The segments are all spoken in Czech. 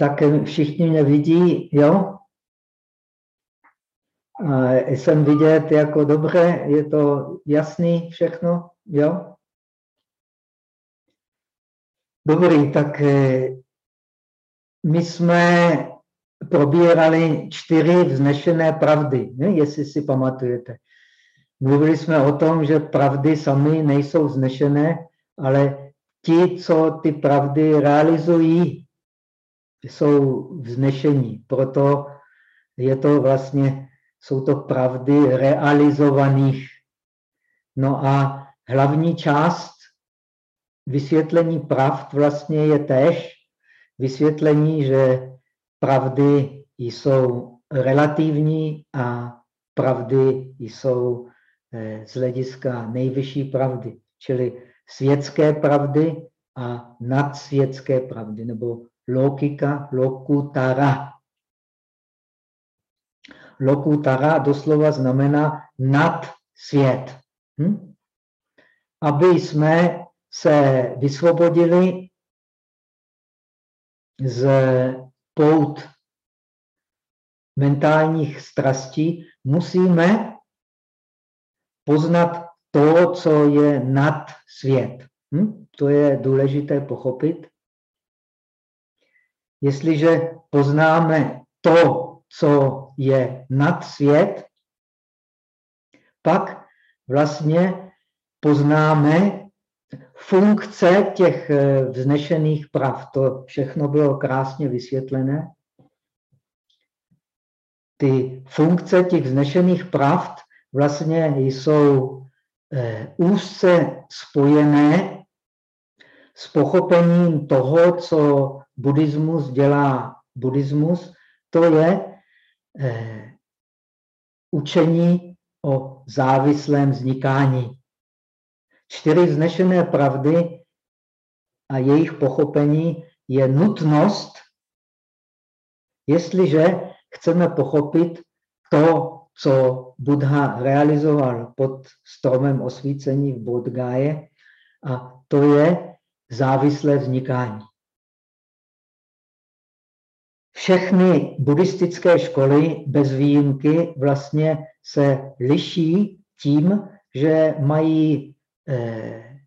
tak všichni mě vidí, jo? A jsem vidět jako dobře, je to jasný všechno, jo? Dobrý, tak eh, my jsme probírali čtyři vznešené pravdy, ne? jestli si pamatujete. Mluvili jsme o tom, že pravdy sami nejsou vznešené, ale ti, co ty pravdy realizují, jsou vznešení. Proto je to vlastně, jsou to pravdy realizovaných. No a hlavní část vysvětlení pravd vlastně je též vysvětlení, že pravdy jsou relativní a pravdy jsou eh, z hlediska nejvyšší pravdy, čili světské pravdy a nadsvětské pravdy, nebo logika, lokutara. Lokutara doslova znamená nad svět. Hm? Aby jsme se vysvobodili z pout mentálních strastí, musíme poznat to, co je nad svět. Hm? To je důležité pochopit. Jestliže poznáme to, co je nad svět, pak vlastně poznáme funkce těch eh, vznešených prav. To všechno bylo krásně vysvětlené. Ty funkce těch vznešených pravd vlastně jsou eh, úzce spojené s pochopením toho, co buddhismus dělá buddhismus, to je eh, učení o závislém vznikání. Čtyři vznešené pravdy a jejich pochopení je nutnost, jestliže chceme pochopit to, co Buddha realizoval pod stromem osvícení v Bodhgáje, a to je závislé vznikání. Všechny buddhistické školy bez výjimky vlastně se liší tím, že mají eh,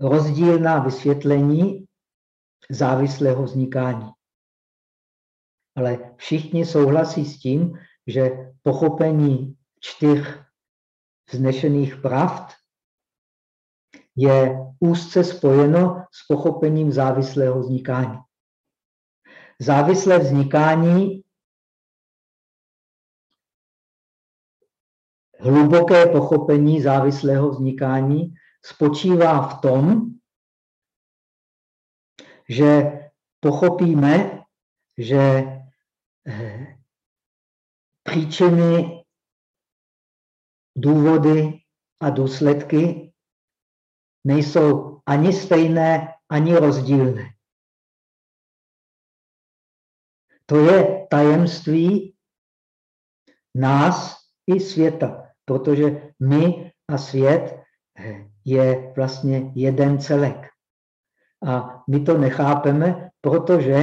rozdílná vysvětlení závislého vznikání. Ale všichni souhlasí s tím, že pochopení čtyř vznešených pravd je úzce spojeno s pochopením závislého vznikání. Závislé vznikání, hluboké pochopení závislého vznikání spočívá v tom, že pochopíme, že eh, příčiny, důvody a důsledky nejsou ani stejné, ani rozdílné. To je tajemství nás i světa, protože my a svět je vlastně jeden celek. A my to nechápeme, protože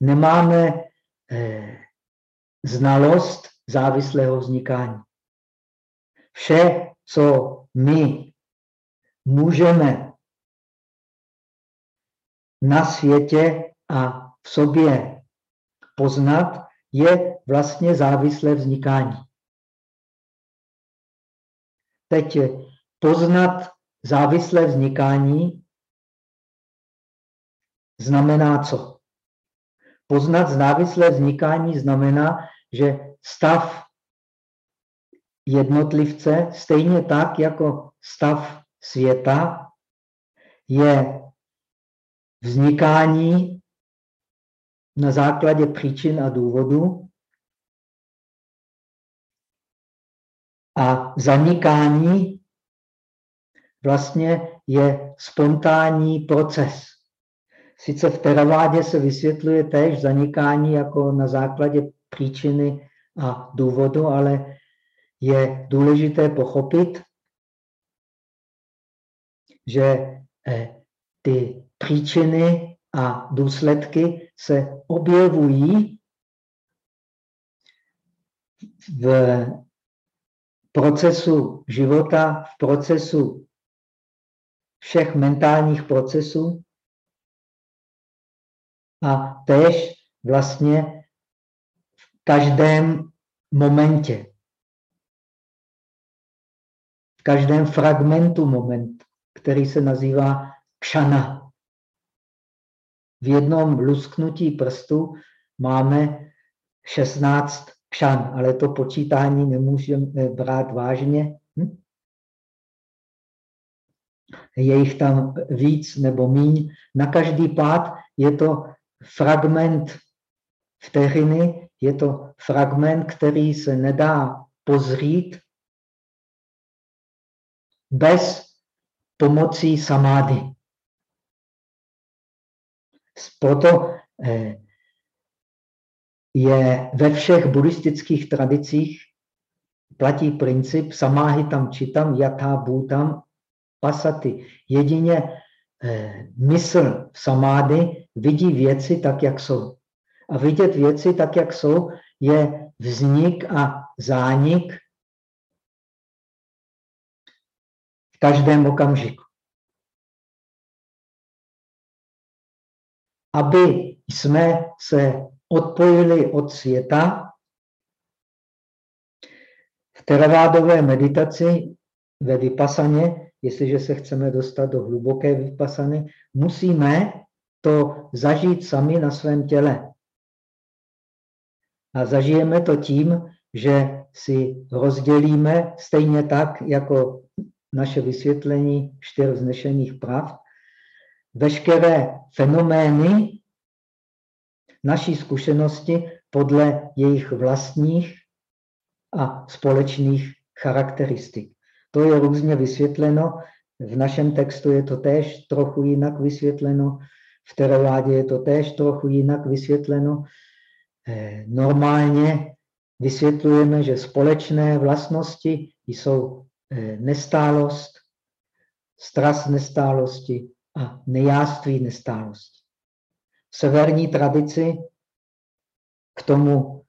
nemáme eh, znalost závislého vznikání. Vše, co my můžeme na světě a v sobě poznat, je vlastně závislé vznikání. Teď poznat závislé vznikání znamená co? Poznat závislé vznikání znamená, že stav jednotlivce, stejně tak jako stav světa, je vznikání na základě příčin a důvodů a zanikání vlastně je spontánní proces. Sice v teravádě se vysvětluje též zanikání jako na základě příčiny a důvodu, ale je důležité pochopit, že eh, ty příčiny a důsledky se objevují v procesu života, v procesu všech mentálních procesů a též vlastně v každém momentě, v každém fragmentu moment, který se nazývá kšana. V jednom lusknutí prstu máme 16 kšan, ale to počítání nemůžeme brát vážně. Hm? Je jich tam víc nebo míň. Na každý pád je to fragment vteřiny, je to fragment, který se nedá pozřít bez pomocí samády. Proto eh, je ve všech buddhistických tradicích platí princip samáhy tam čitam, jatá bhutam pasaty. Jedině eh, mysl v samády vidí věci tak, jak jsou. A vidět věci tak, jak jsou, je vznik a zánik v každém okamžiku. Aby jsme se odpojili od světa, v teravádové meditaci ve vypasaně, jestliže se chceme dostat do hluboké vypasany, musíme to zažít sami na svém těle. A zažijeme to tím, že si rozdělíme stejně tak, jako naše vysvětlení čtyř vznešených prav, veškeré fenomény naší zkušenosti podle jejich vlastních a společných charakteristik. To je různě vysvětleno. V našem textu je to též trochu jinak vysvětleno. V teravádě je to též trochu jinak vysvětleno. Eh, normálně vysvětlujeme, že společné vlastnosti jsou eh, nestálost, strast nestálosti a nejáství nestálosti. V severní tradici k tomu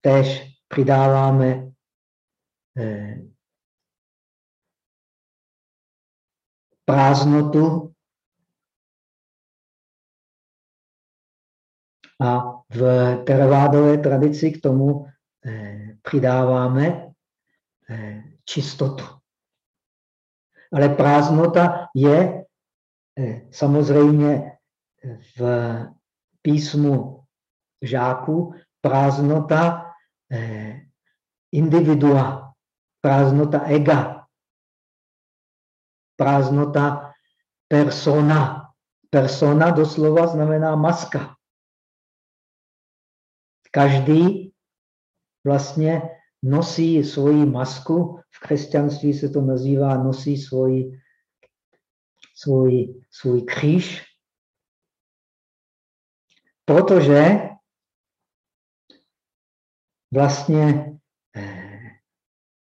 též přidáváme eh, prázdnotu A v teravádové tradici k tomu eh, přidáváme eh, čistotu. Ale prázdnota je eh, samozřejmě v písmu žáků prázdnota individua, prázdnota ega, prázdnota persona. Persona doslova znamená maska. Každý vlastně nosí svoji masku, v křesťanství se to nazývá, nosí svůj, svůj, svůj kříž, protože vlastně eh,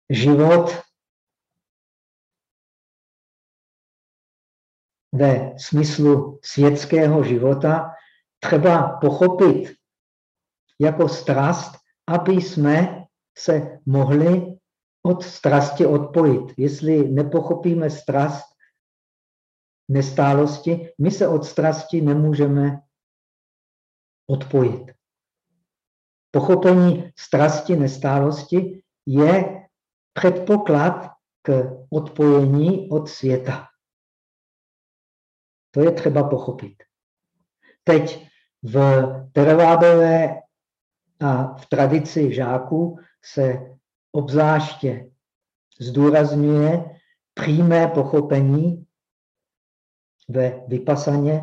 život ve smyslu světského života třeba pochopit jako strast, aby jsme se mohli od strasti odpojit. Jestli nepochopíme strast nestálosti, my se od strasti nemůžeme odpojit. Pochopení strasti nestálosti je předpoklad k odpojení od světa. To je třeba pochopit. Teď v teravádové a v tradici žáků se obzvláště zdůrazňuje přímé pochopení ve vypasaně,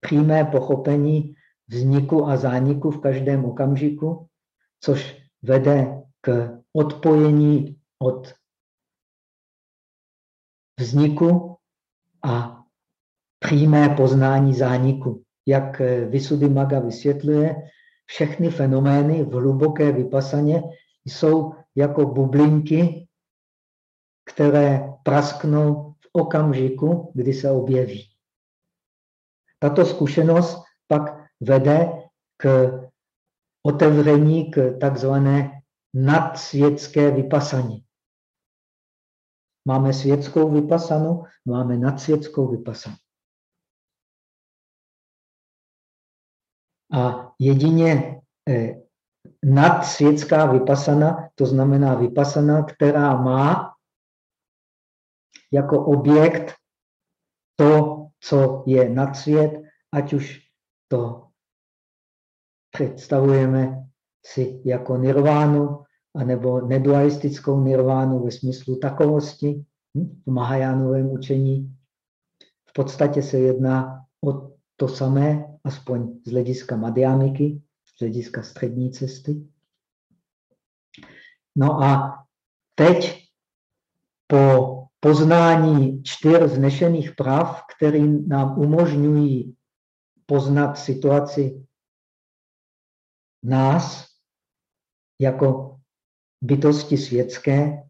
přímé pochopení vzniku a zániku v každém okamžiku, což vede k odpojení od vzniku a přímé poznání zániku. Jak Maga vysvětluje, všechny fenomény v hluboké vypasaně jsou jako bublinky, které prasknou v okamžiku, kdy se objeví. Tato zkušenost pak vede k otevření k takzvané nadsvětské vypasaní. Máme světskou vypasanu, máme nadsvětskou vypasanu. A jedině eh, nadsvětská vypasana, to znamená vypasana, která má jako objekt to, co je nadsvět, ať už to představujeme si jako nirvánu, anebo nedualistickou nirvánu ve smyslu takovosti hm, v Mahajánovém učení. V podstatě se jedná o to samé, aspoň z hlediska Madhyamiky, z hlediska střední cesty. No a teď po poznání čtyř znešených prav, které nám umožňují poznat situaci nás jako bytosti světské,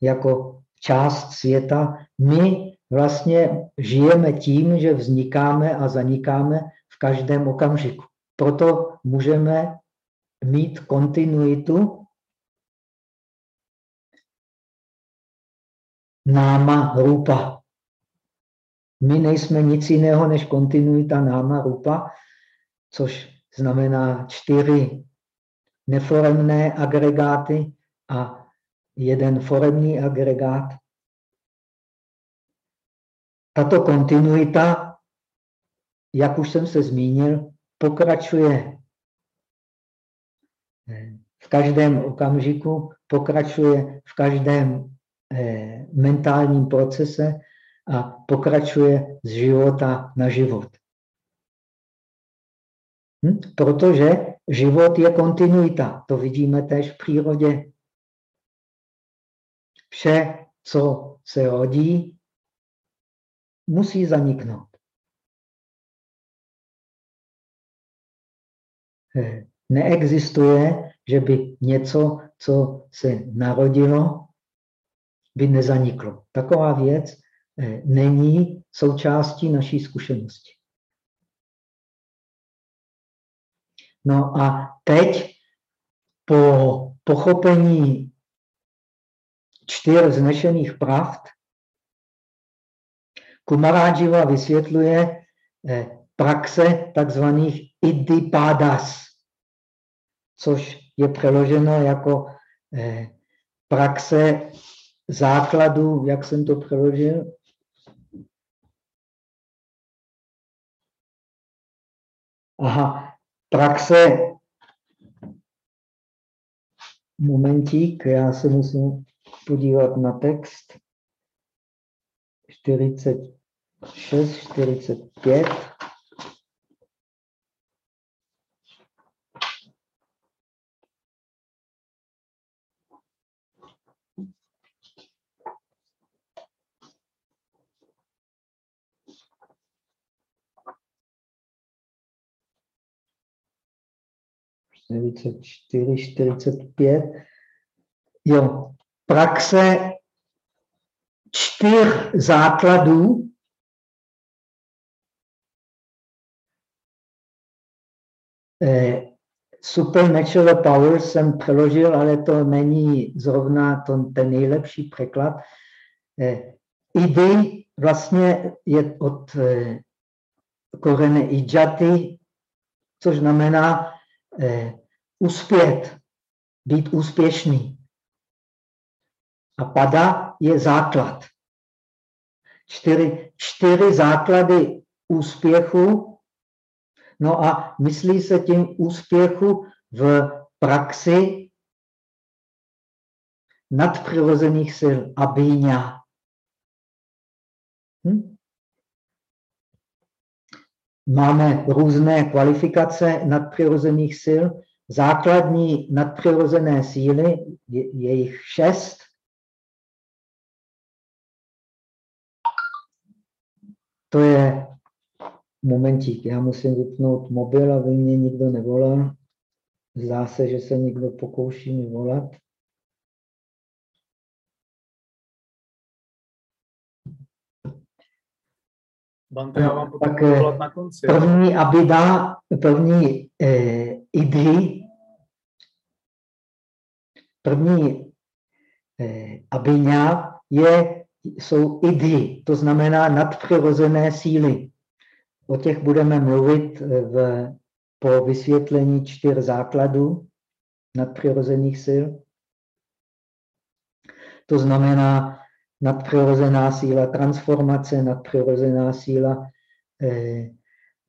jako část světa, my vlastně žijeme tím, že vznikáme a zanikáme v každém okamžiku. Proto můžeme mít kontinuitu náma rupa. My nejsme nic jiného než kontinuita náma rupa, což znamená čtyři neforemné agregáty a jeden foremní agregát. Tato kontinuita, jak už jsem se zmínil, pokračuje v každém okamžiku, pokračuje v každém eh, mentálním procese a pokračuje z života na život. Hm? Protože život je kontinuita. To vidíme též v přírodě. Vše, co se rodí, musí zaniknout. Eh, neexistuje, že by něco, co se narodilo, by nezaniklo. Taková věc eh, není součástí naší zkušenosti. No a teď po pochopení čtyř znešených pravd Kumaráživa vysvětluje eh, praxe takzvaných idipadas, což je přeloženo jako eh, praxe základu, jak jsem to přeložil, Aha, praxe, momentík, já se musím podívat na text, 46, 45, čtyři, 45. Jo, praxe čtyř základů eh, supernatural power jsem přeložil, ale to není zrovna to, ten nejlepší překlad. Eh, idy vlastně je od eh, korene ijati, což znamená eh, uspět, být úspěšný. A pada je základ. Čtyři, čtyři základy úspěchu. No a myslí se tím úspěchu v praxi nadpřirozených sil abíňa. Hm? Máme různé kvalifikace nadpřirozených sil. Základní nadpřirozené síly, je, je jich šest. To je momentík, já musím vypnout mobil, aby mě nikdo nevolal. Zdá se, že se někdo pokouší mi volat. Bante, já vám eh, volat na konci. První abida, první eh, idhy, první eh, abiňa je, jsou idhy, to znamená nadpřirozené síly. O těch budeme mluvit eh, v, po vysvětlení čtyř základů nadpřirozených sil. To znamená nadpřirozená síla transformace, nadpřirozená síla eh,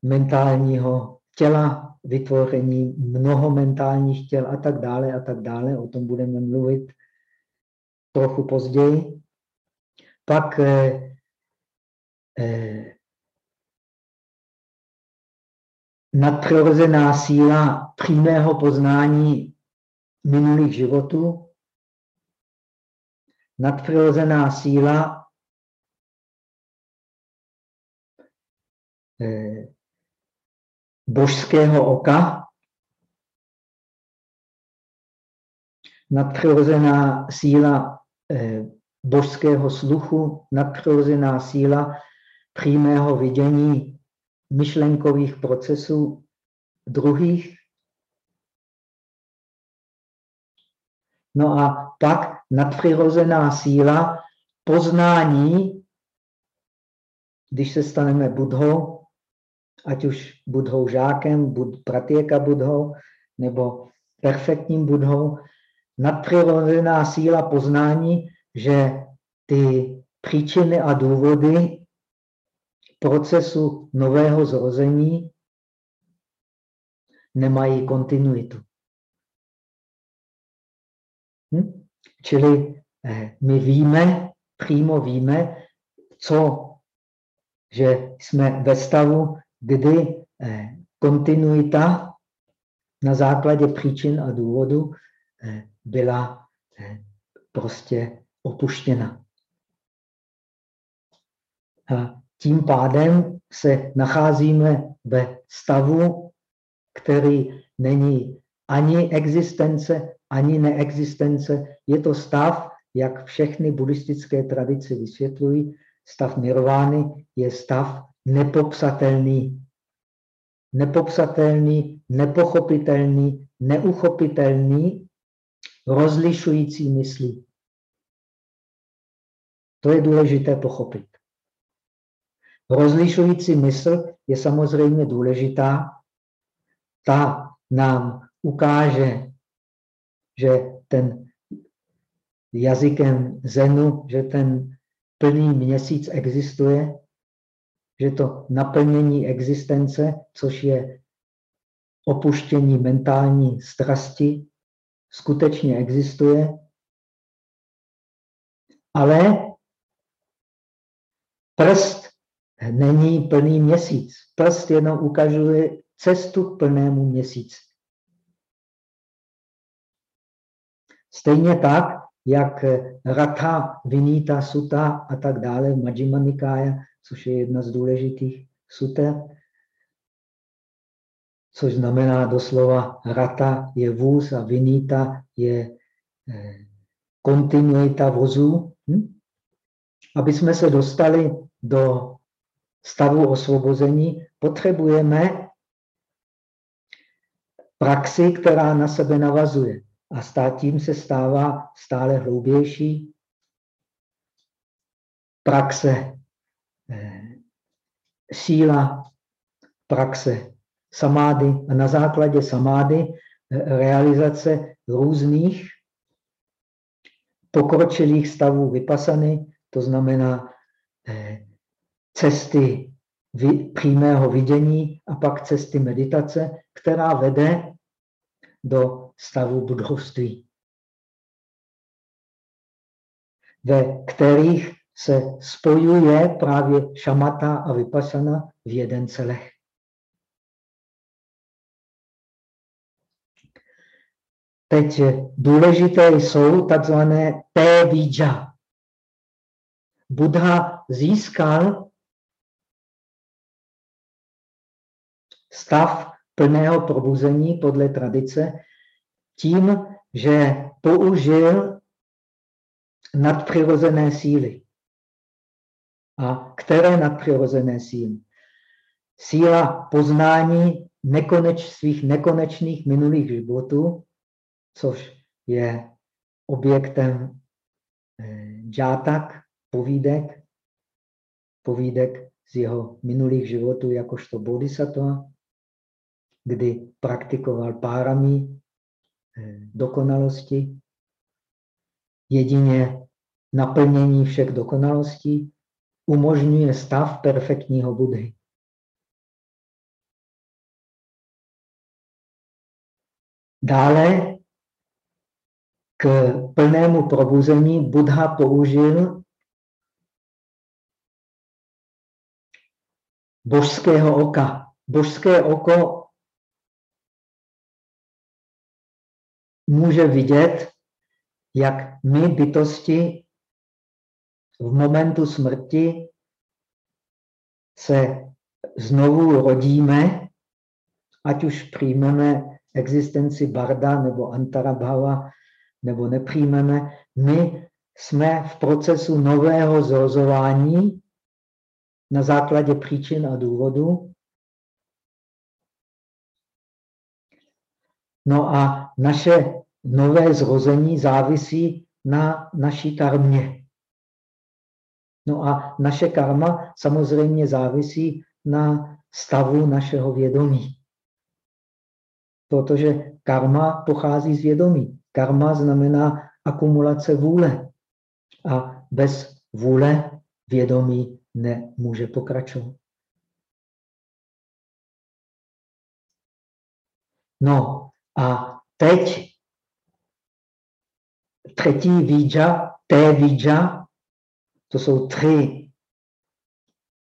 mentálního těla, vytvoření mnoho mentálních těl a tak dále a tak dále. O tom budeme mluvit trochu později. Pak eh, eh, nadpřirozená síla přímého poznání minulých životů, nadpřirozená síla eh, božského oka, nadpřirozená síla eh, božského sluchu, nadpřirozená síla přímého vidění myšlenkových procesů druhých. No a pak nadpřirozená síla poznání, když se staneme budhou, ať už budhou žákem, bud, pratěka budhou, nebo perfektním budhou, nadpřirozená síla poznání, že ty příčiny a důvody procesu nového zrození nemají kontinuitu. Hm? Čili eh, my víme, přímo víme, co, že jsme ve stavu, kdy eh, kontinuita na základě příčin a důvodu eh, byla prostě opuštěna. A tím pádem se nacházíme ve stavu, který není ani existence, ani neexistence. Je to stav, jak všechny buddhistické tradice vysvětlují, stav nirvány je stav nepopsatelný. Nepopsatelný, nepochopitelný, neuchopitelný, rozlišující myslí. To je důležité pochopit. Rozlišující mysl je samozřejmě důležitá. Ta nám ukáže, že ten jazykem Zenu, že ten plný měsíc existuje, že to naplnění existence, což je opuštění mentální strasti, skutečně existuje, ale prst není plný měsíc. Prst jenom ukazuje cestu k plnému měsíci. Stejně tak, jak Ratha, Vinita, Suta a tak dále, Majjima Nikaya, což je jedna z důležitých suter, což znamená doslova Rata je vůz a Vinita je eh, kontinuita vozů. Hm? Aby jsme se dostali do stavu osvobození, potřebujeme praxi, která na sebe navazuje. A tím se stává stále hloubější praxe eh, síla, praxe samády a na základě samády eh, realizace různých pokročilých stavů vypasany, to znamená eh, cesty přímého vidění a pak cesty meditace, která vede do stavu budhovství, ve kterých se spojuje právě šamata a vypasana v jeden celek. Teď důležité jsou takzvané té Buddha získal stav plného probuzení podle tradice tím, že použil nadpřirozené síly. A které nadpřirozené síly? Síla poznání nekoneč, svých nekonečných minulých životů, což je objektem eh, džátak, povídek, povídek z jeho minulých životů jakožto bodhisattva, kdy praktikoval párami eh, dokonalosti. Jedině naplnění všech dokonalostí umožňuje stav perfektního Budhy. Dále k plnému probuzení Buddha použil božského oka. Božské oko může vidět, jak my bytosti v momentu smrti se znovu rodíme, ať už přijmeme existenci Barda nebo Antarabhava, nebo nepřijmeme, my jsme v procesu nového zrozování na základě příčin a důvodů. No a naše nové zrození závisí na naší karmě. No a naše karma samozřejmě závisí na stavu našeho vědomí. Protože karma pochází z vědomí. Karma znamená akumulace vůle. A bez vůle vědomí nemůže pokračovat. No a teď třetí vidža, té vidža, to jsou tři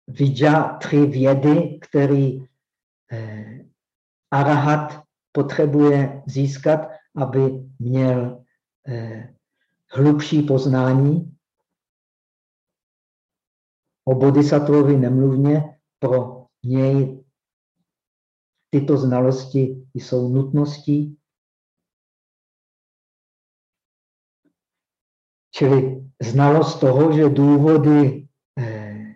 vidža, tři vědy, který eh, arahat potřebuje získat, aby měl eh, hlubší poznání. O bodhisattvovi nemluvně, pro něj tyto znalosti jsou nutností. Čili znalost toho, že důvody eh,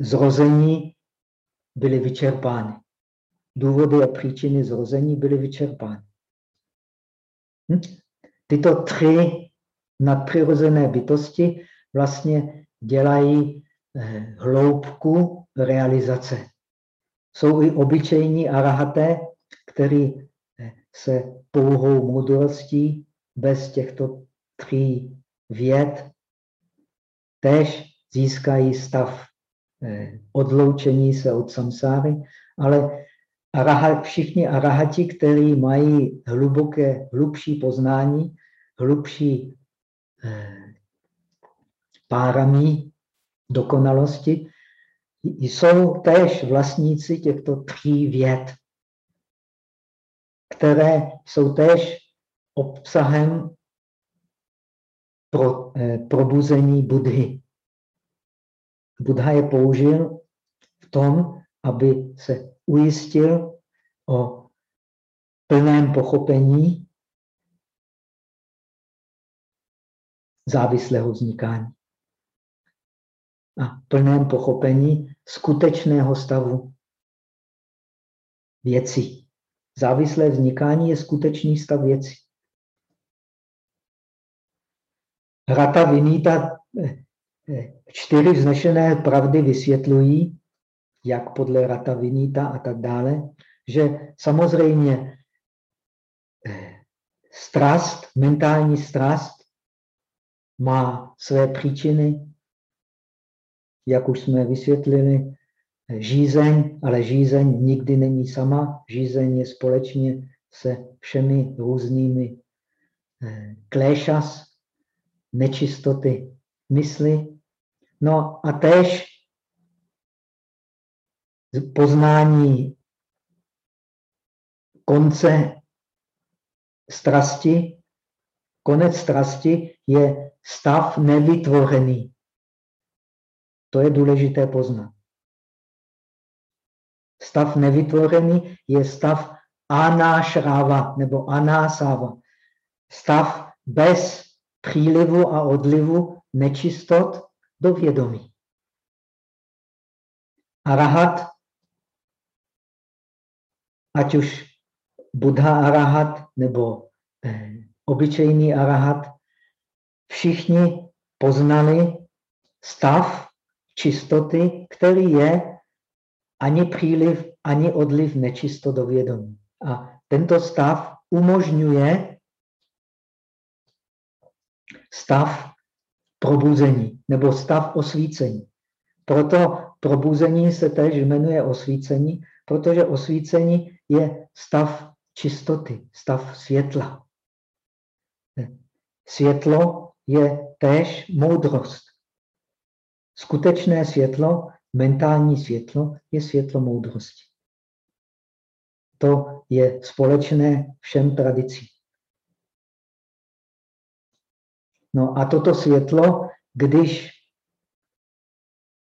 zrození byly vyčerpány. Důvody a příčiny zrození byly vyčerpány. Hm? Tyto tři nadpřirozené bytosti vlastně dělají eh, hloubku realizace. Jsou i obyčejní arahaté, který se pouhou moudrostí bez těchto tří věd tež získají stav eh, odloučení se od samsáry, ale araha, všichni arahati, kteří mají hluboké, hlubší poznání, hlubší eh, párami dokonalosti, jsou též vlastníci těchto tří věd, které jsou též obsahem pro, eh, probuzení Budhy. Buddha je použil v tom, aby se ujistil o plném pochopení závislého vznikání a plném pochopení skutečného stavu věcí. Závislé vznikání je skutečný stav věcí. Rata Vinita eh, eh, čtyři vznešené pravdy vysvětlují, jak podle Rata Vinita a tak dále, že samozřejmě eh, strast, mentální strast má své příčiny, jak už jsme vysvětlili, žízeň, ale žízeň nikdy není sama, žízeň je společně se všemi různými eh, kléšas, nečistoty mysli. No a též poznání konce strasti, konec strasti je stav nevytvořený. To je důležité poznat. Stav nevytvořený je stav anášráva nebo anásáva. Stav bez přílivu a odlivu nečistot, do vědomí. Arahat, ať už Buddha arahat nebo eh, obyčejný arahat, všichni poznali stav čistoty, který je ani příliv, ani odliv nečisto do vědomí. A tento stav umožňuje stav probuzení nebo stav osvícení. Proto probuzení se též jmenuje osvícení, protože osvícení je stav čistoty, stav světla. Světlo je též moudrost. Skutečné světlo, mentální světlo, je světlo moudrosti. To je společné všem tradicím. No a toto světlo, když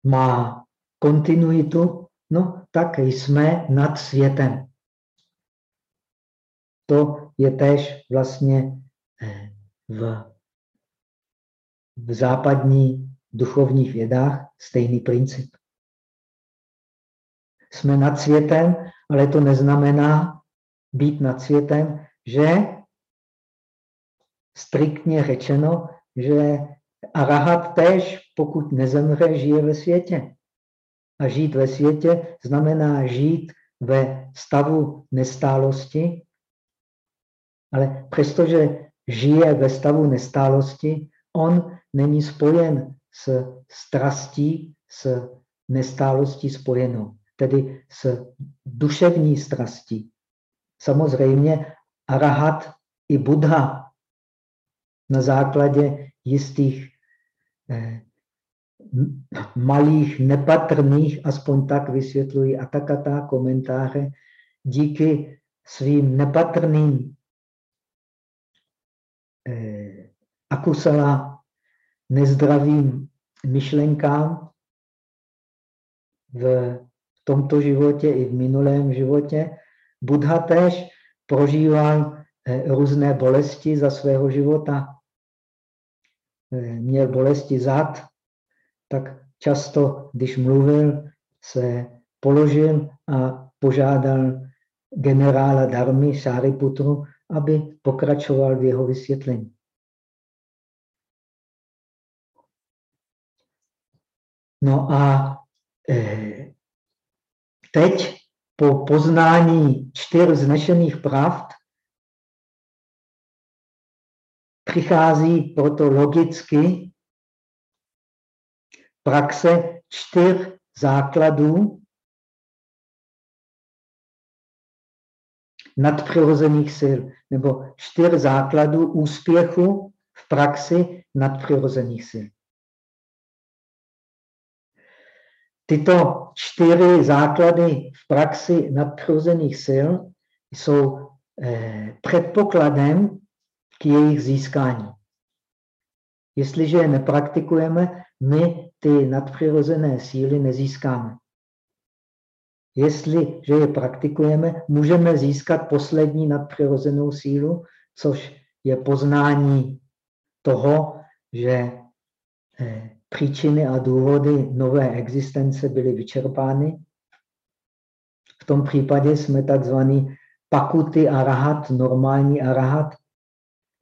má kontinuitu, no tak jsme nad světem. To je též vlastně eh, v, v západní duchovních vědách stejný princip. Jsme nad světem, ale to neznamená být nad světem, že striktně řečeno, že arahat též, pokud nezemře, žije ve světě. A žít ve světě znamená žít ve stavu nestálosti, ale přestože žije ve stavu nestálosti, on není spojen s strastí, s nestálostí spojenou, tedy s duševní strastí. Samozřejmě arahat i Buddha na základě jistých eh, malých, nepatrných, aspoň tak vysvětlují atakata komentáře, díky svým nepatrným eh, akusala nezdravým myšlenkám v tomto životě i v minulém životě. Buddha též prožíval eh, různé bolesti za svého života. Eh, měl bolesti zad, tak často, když mluvil, se položil a požádal generála Darmy Šáriputru, aby pokračoval v jeho vysvětlení. No a eh, teď po poznání čtyř znešených pravd přichází proto logicky praxe čtyř základů nadpřirozených sil, nebo čtyř základů úspěchu v praxi nadpřirozených sil. Tyto čtyři základy v praxi nadpřirozených sil jsou eh, předpokladem k jejich získání. Jestliže je nepraktikujeme, my ty nadpřirozené síly nezískáme. Jestliže je praktikujeme, můžeme získat poslední nadpřirozenou sílu, což je poznání toho, že eh, příčiny a důvody nové existence byly vyčerpány. V tom případě jsme takzvaný pakuty arahat, normální arahat,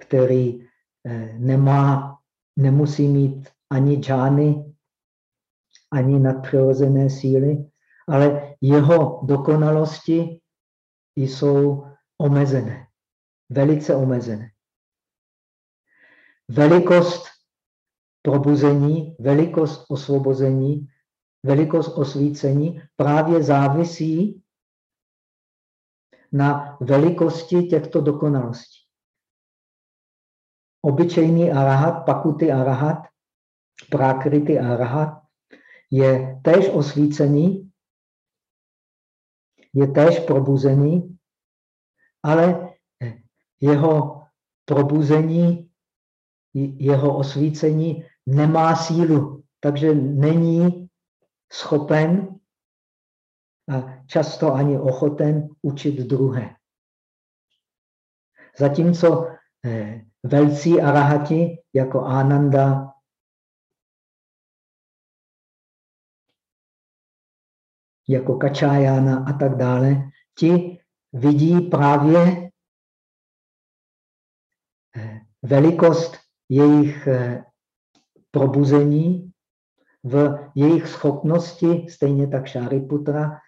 který eh, nemá, nemusí mít ani džány, ani nadpřirozené síly, ale jeho dokonalosti jsou omezené, velice omezené. Velikost probuzení, velikost osvobození, velikost osvícení právě závisí na velikosti těchto dokonalostí. Obyčejný arahat, pakuty arahat, prákrity arahat je též osvícený, je též probuzený, ale jeho probuzení, jeho osvícení nemá sílu, takže není schopen a často ani ochoten učit druhé. Zatímco eh, velcí arahati jako Ananda, jako Kačájána a tak dále, ti vidí právě eh, velikost jejich eh, probuzení v jejich schopnosti, stejně tak Šáriputra,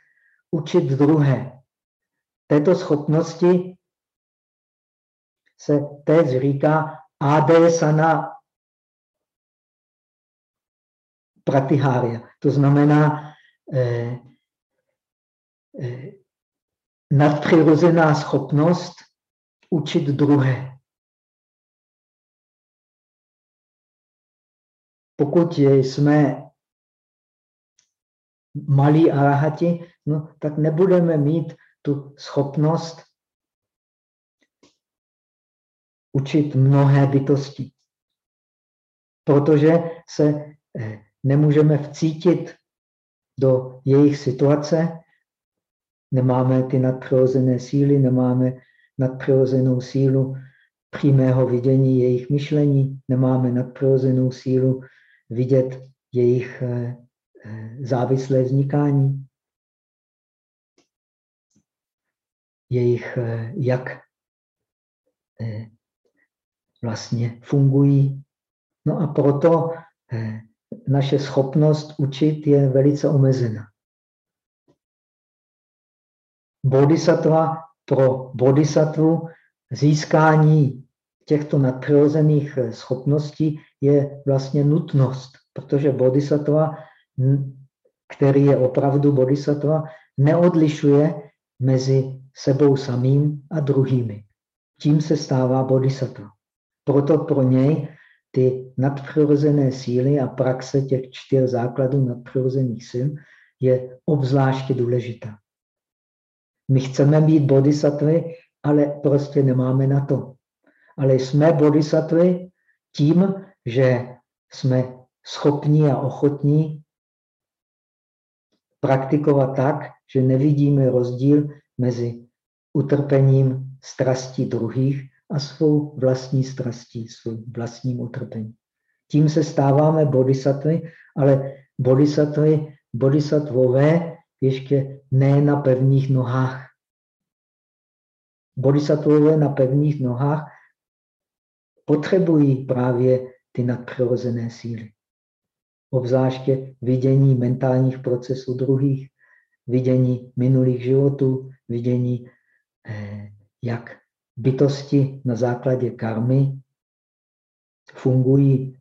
učit druhé. Této schopnosti se též říká Adesana Pratihária. To znamená eh, eh, nadpřirozená schopnost učit druhé. Pokud jsme malí arahati, no, tak nebudeme mít tu schopnost učit mnohé bytosti. Protože se eh, nemůžeme vcítit do jejich situace, nemáme ty nadpřirozené síly, nemáme nadpřirozenou sílu přímého vidění jejich myšlení, nemáme nadpřirozenou sílu vidět jejich eh, eh, závislé vznikání, jejich, jak vlastně fungují. No a proto eh, naše schopnost učit je velice omezená. Bodhisattva pro bodhisattvu získání těchto nadpřirozených eh, schopností je vlastně nutnost, protože bodhisattva, který je opravdu bodhisattva, neodlišuje mezi sebou samým a druhými. Tím se stává bodhisattva. Proto pro něj ty nadpřirozené síly a praxe těch čtyř základů nadpřirozených sil je obzvláště důležitá. My chceme být bodhisattvy, ale prostě nemáme na to. Ale jsme bodhisattvy tím, že jsme schopní a ochotní praktikovat tak, že nevidíme rozdíl mezi utrpením strastí druhých a svou vlastní strastí, svým vlastním utrpení. Tím se stáváme bodhisattvy, ale bodhisattvy, bodhisattvové ještě ne na pevných nohách. Bodhisattvové na pevných nohách potřebují právě ty nadpřirozené síly. Obzvláště vidění mentálních procesů druhých, vidění minulých životů, vidění, eh, jak bytosti na základě karmy fungují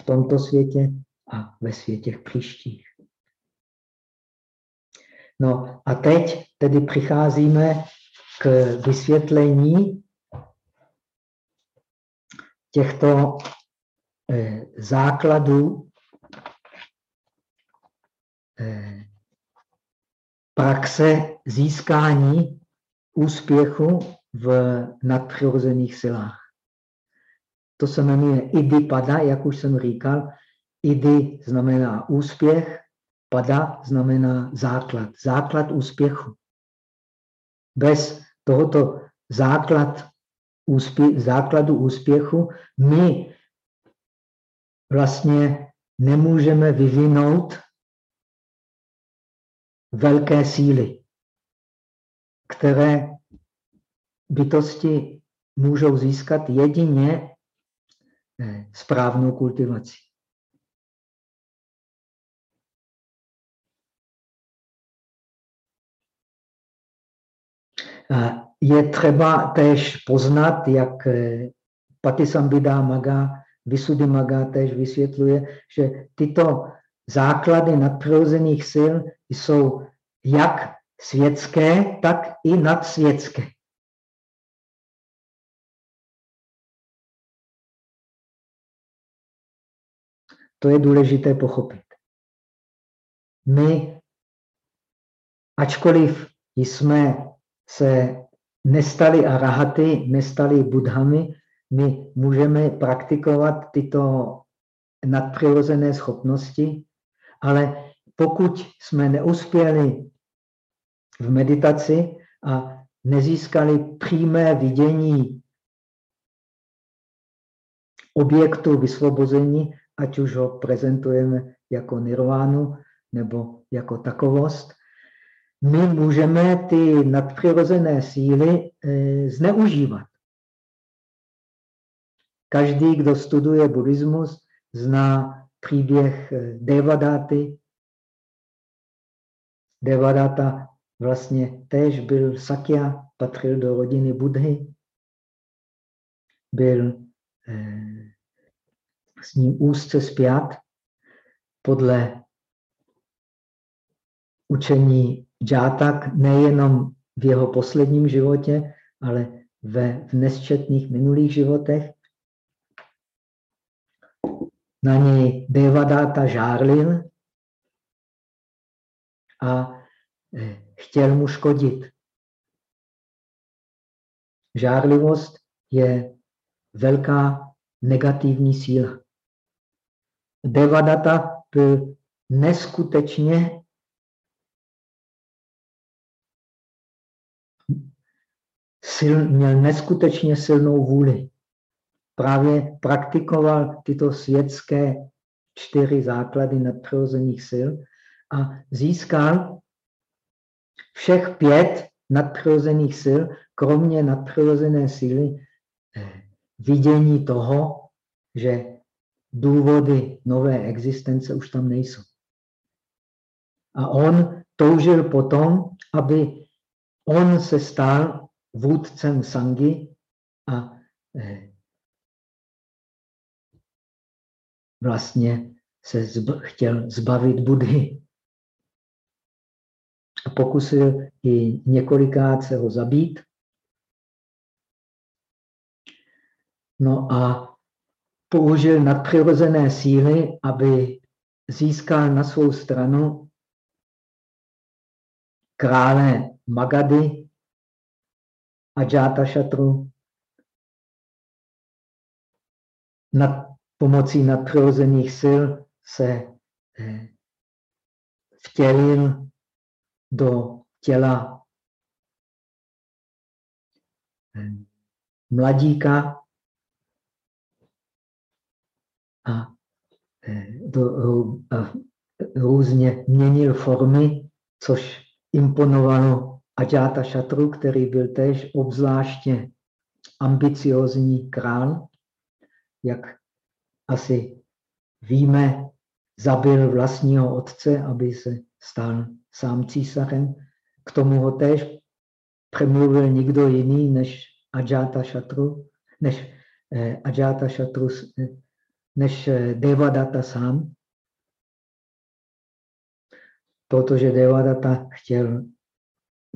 v tomto světě a ve světě příštích. No a teď tedy přicházíme k vysvětlení těchto eh, základů eh, praxe získání úspěchu v nadpřirozených silách. To se jmenuje idy pada, jak už jsem říkal. Idy znamená úspěch, pada znamená základ, základ úspěchu. Bez tohoto základ, úspě, základu úspěchu my vlastně nemůžeme vyvinout velké síly které bytosti můžou získat jedině eh, správnou kultivací. Je třeba též poznat, jak eh, Patisambhida Maga, Vysudy Maga též vysvětluje, že tyto základy nadpřirozených sil jsou jak světské, tak i nadsvětské. To je důležité pochopit. My, ačkoliv jsme se nestali arahaty, nestali budhami, my můžeme praktikovat tyto nadpřirozené schopnosti, ale pokud jsme neuspěli v meditaci a nezískali přímé vidění objektu vysvobození, ať už ho prezentujeme jako nirvánu, nebo jako takovost, my můžeme ty nadpřirozené síly e, zneužívat. Každý, kdo studuje buddhismus, zná příběh eh, Devadáty. Devadata vlastně též byl Sakya, patřil do rodiny Budhy. Byl eh, s ním úzce spjat podle učení Džátak nejenom v jeho posledním životě, ale ve v nesčetných minulých životech. Na něj Devadata žárlil a eh, chtěl mu škodit. Žárlivost je velká negativní síla. Devadatta byl neskutečně sil, měl neskutečně silnou vůli. Právě praktikoval tyto světské čtyři základy nadpřirozených sil a získal všech pět nadpřirozených sil, kromě nadpřirozené síly, eh, vidění toho, že důvody nové existence už tam nejsou. A on toužil potom, aby on se stal vůdcem Sangy a eh, vlastně se zb chtěl zbavit Budhy. A pokusil i několikrát se ho zabít. No a použil nadpřirozené síly, aby získal na svou stranu krále Magady a Šatru. Nad pomocí nadpřirozených sil se eh, vtělil do těla eh, mladíka a, eh, do, různě měnil formy, což imponovalo Ajáta Šatru, který byl též obzvláště ambiciozní král, jak asi víme, zabil vlastního otce, aby se stal sám císařem. K tomu ho též přemluvil nikdo jiný než Ajata Šatru, než eh, Ajata Šatru, eh, než eh, Devadatta sám. Protože Devadatta chtěl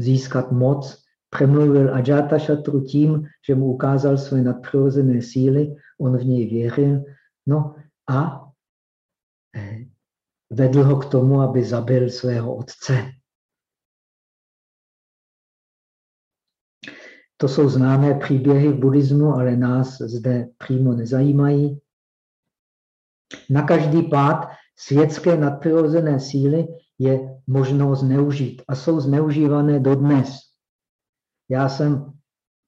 získat moc, přemluvil Ajata Šatru tím, že mu ukázal své nadpřirozené síly, on v něj věřil No a eh, vedl ho k tomu, aby zabil svého otce. To jsou známé příběhy v buddhismu, ale nás zde přímo nezajímají. Na každý pád světské nadpřirozené síly je možno zneužít a jsou zneužívané dodnes. Já jsem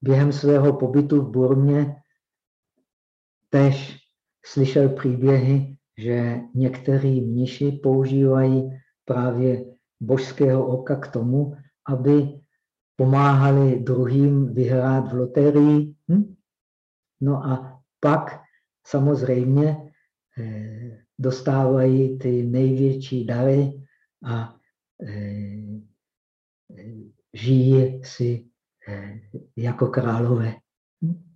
během svého pobytu v Burmě tež slyšel příběhy, že někteří mniši používají právě božského oka k tomu, aby pomáhali druhým vyhrát v loterii. Hm? No a pak samozřejmě eh, dostávají ty největší dary a eh, žijí si eh, jako králové. Hm?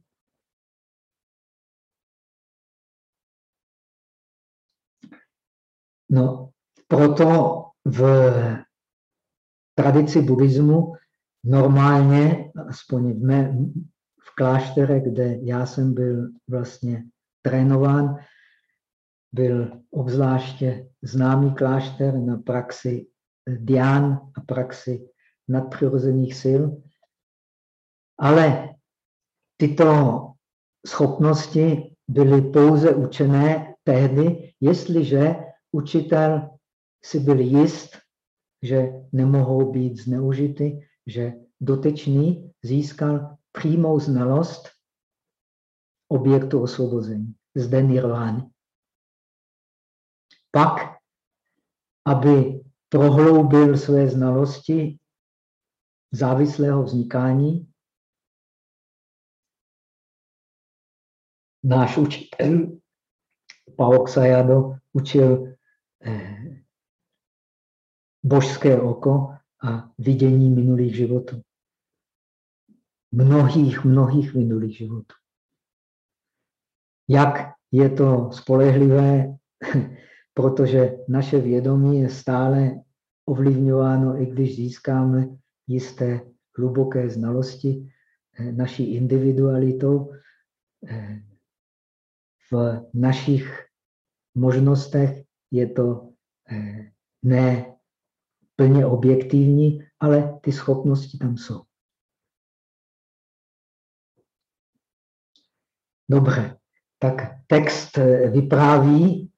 No, proto v tradici buddhismu normálně, aspoň v, mé, v kláštere, kde já jsem byl vlastně trénován, byl obzvláště známý klášter na praxi dián a praxi nadpřirozených sil. Ale tyto schopnosti byly pouze učené tehdy, jestliže učitel si byl jist, že nemohou být zneužity, že dotyčný získal přímou znalost objektu osvobození, zde nirvány. Pak, aby prohloubil své znalosti závislého vznikání. Náš učitel Paok Sayado učil eh, božské oko a vidění minulých životů. Mnohých, mnohých minulých životů. Jak je to spolehlivé, protože naše vědomí je stále ovlivňováno, i když získáme jisté hluboké znalosti eh, naší individualitou, eh, v našich možnostech je to eh, ne plně objektivní, ale ty schopnosti tam jsou. Dobře, tak text vypráví,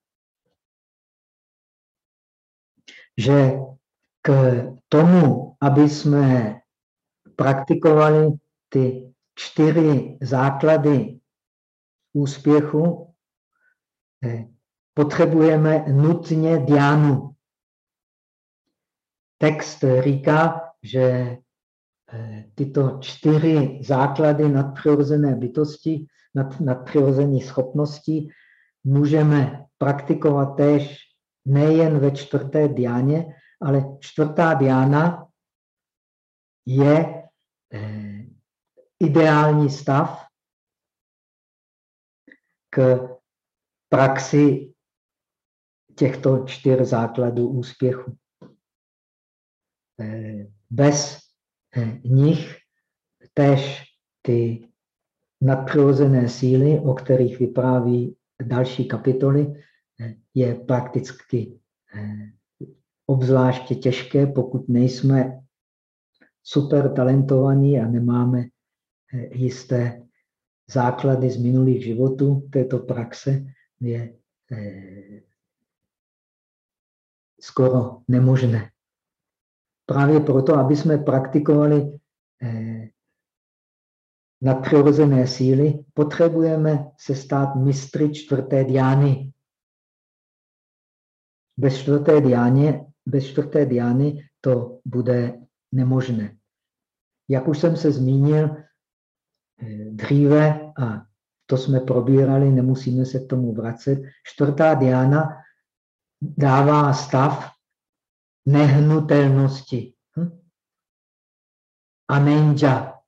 že k tomu, aby jsme praktikovali ty čtyři základy úspěchu, eh, potřebujeme nutně diánu. Text říká, že eh, tyto čtyři základy nadpřirozené bytosti, nad, nadpřirozených schopností můžeme praktikovat též nejen ve čtvrté diáně, ale čtvrtá diána je eh, ideální stav k praxi těchto čtyř základů úspěchu. Eh, bez eh, nich tež ty nadpřirozené síly, o kterých vypráví další kapitoly, je prakticky obzvláště těžké, pokud nejsme super talentovaní a nemáme jisté základy z minulých životů této praxe, je skoro nemožné. Právě proto, aby jsme praktikovali eh, nadpřirozené síly, potřebujeme se stát mistry čtvrté diány. Bez čtvrté diány, bez čtvrté diány to bude nemožné. Jak už jsem se zmínil eh, dříve, a to jsme probírali, nemusíme se k tomu vracet, čtvrtá diána dává stav nehnutelnosti. Hm? Anenja.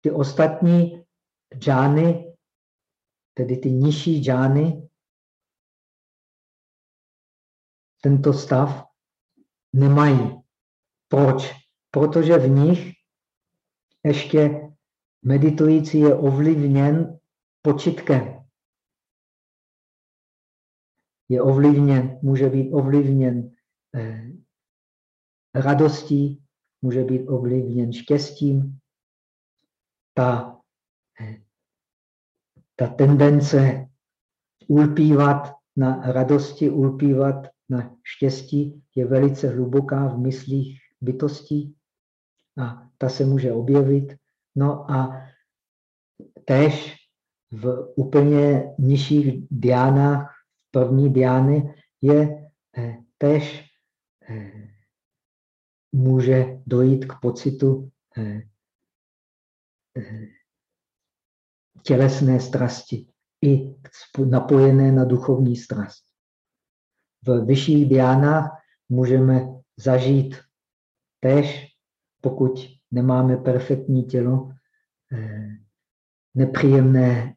Ty ostatní džány, tedy ty nižší džány, tento stav nemají. Proč? Protože v nich ještě meditující je ovlivněn počitkem je ovlivněn, může být ovlivněn eh, radostí, může být ovlivněn štěstím. Ta, eh, ta tendence ulpívat na radosti, ulpívat na štěstí je velice hluboká v myslích bytostí a ta se může objevit. No a též v úplně nižších diánách první diány je eh, tež eh, může dojít k pocitu eh, tělesné strasti i napojené na duchovní strast. V vyšších diánách můžeme zažít tež, pokud nemáme perfektní tělo, nepříjemné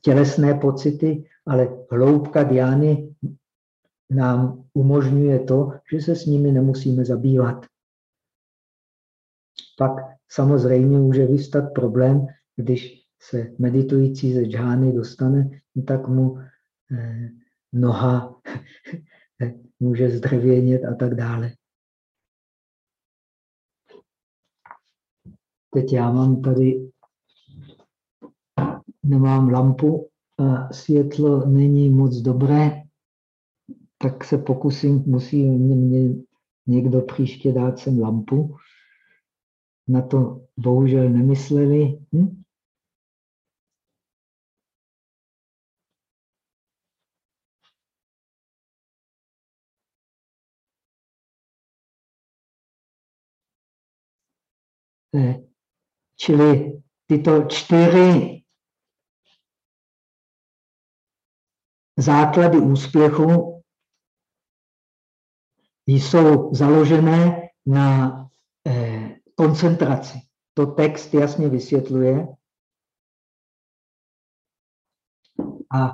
tělesné pocity, ale hloubka diány nám umožňuje to, že se s nimi nemusíme zabývat. Pak samozřejmě může vystat problém, když se meditující ze džány dostane, tak mu eh, noha může zdrvěnět a tak dále. Teď já mám tady, nemám lampu, a světlo není moc dobré, tak se pokusím, musí mě, mě někdo příště dát sem lampu. Na to bohužel nemysleli. Hm? Čili tyto čtyři základy úspěchu jsou založené na eh, koncentraci. To text jasně vysvětluje. A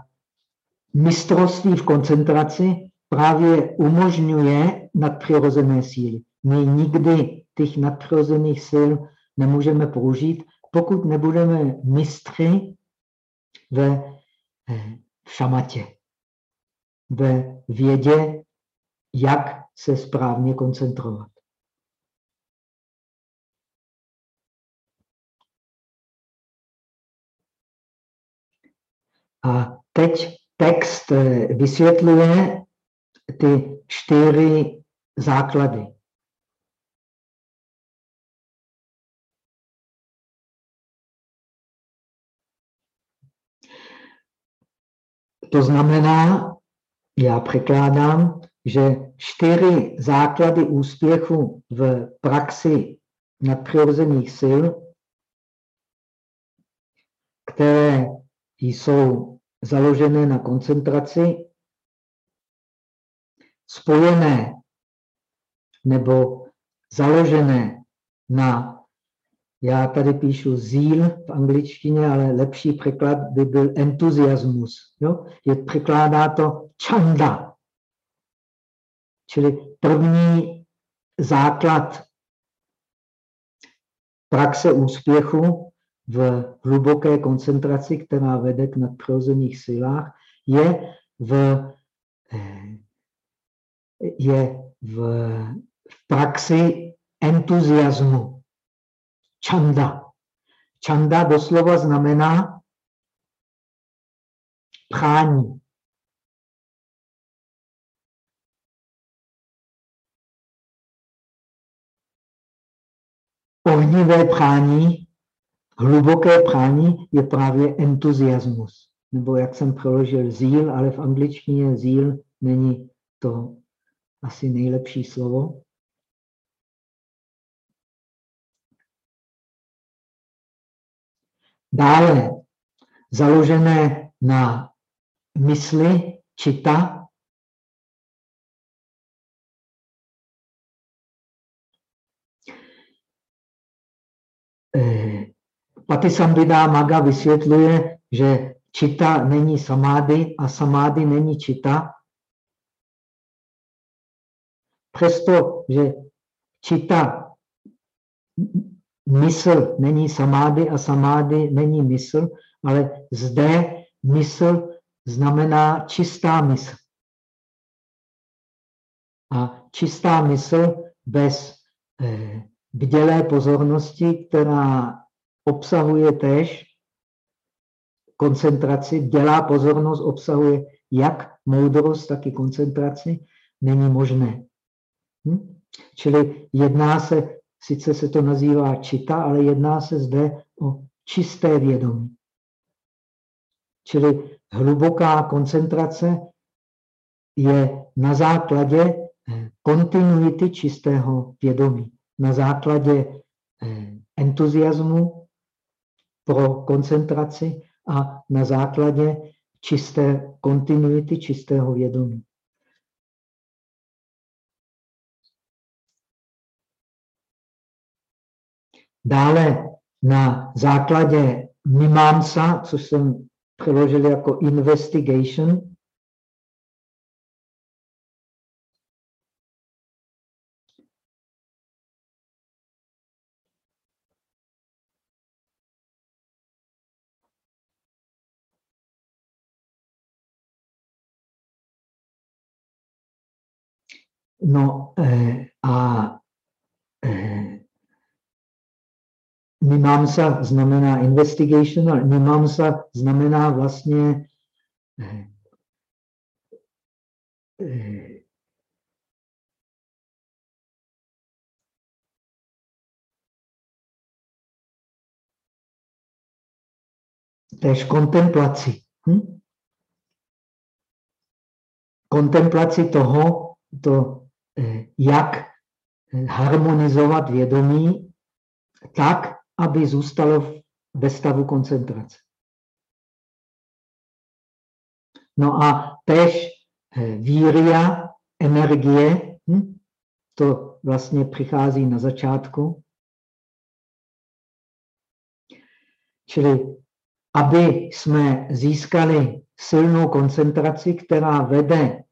mistrovství v koncentraci právě umožňuje nadpřirozené síly. My nikdy těch nadpřirozených sil nemůžeme použít, pokud nebudeme mistři ve eh, šamatě, ve vědě, jak se správně koncentrovat. A teď text eh, vysvětluje ty čtyři základy. To znamená, já překládám, že čtyři základy úspěchu v praxi nadpřirozených sil, které jsou založené na koncentraci, spojené nebo založené na, já tady píšu zíl v angličtině, ale lepší překlad by byl entuziasmus. Jo? Je, překládá to čanda. Čili první základ praxe úspěchu v hluboké koncentraci, která vede k nadpřirozených silách, je v eh, je v, v praxi entuziasmu. Čanda. Čanda doslova znamená prání. Ohnivé prání, hluboké prání je právě entuziasmus. Nebo jak jsem přeložil zíl, ale v angličtině zíl není to asi nejlepší slovo. Dále založené na mysli, čita, eh, Patisambhida Maga vysvětluje, že čita není samády a samády není čita, Přesto, že čita mysl není samády a samády není mysl, ale zde mysl znamená čistá mysl. A čistá mysl bez eh, bdělé pozornosti, která obsahuje též koncentraci, dělá pozornost obsahuje jak moudrost, tak i koncentraci, není možné. Hm? Čili jedná se, sice se to nazývá čita, ale jedná se zde o čisté vědomí. Čili hluboká koncentrace je na základě eh, kontinuity čistého vědomí, na základě eh, entuziasmu pro koncentraci a na základě čisté kontinuity čistého vědomí. Dále na základě mimamsa, což jsem přeložil jako investigation, No eh, a eh, Mimamsa znamená investigation, ale mimamsa znamená vlastně eh, tež kontemplaci. Hm? Kontemplaci toho, to, eh, jak harmonizovat vědomí tak, aby zůstalo ve stavu koncentrace. No a tež eh, víria, energie, hm? to vlastně přichází na začátku. Čili aby jsme získali silnou koncentraci, která vede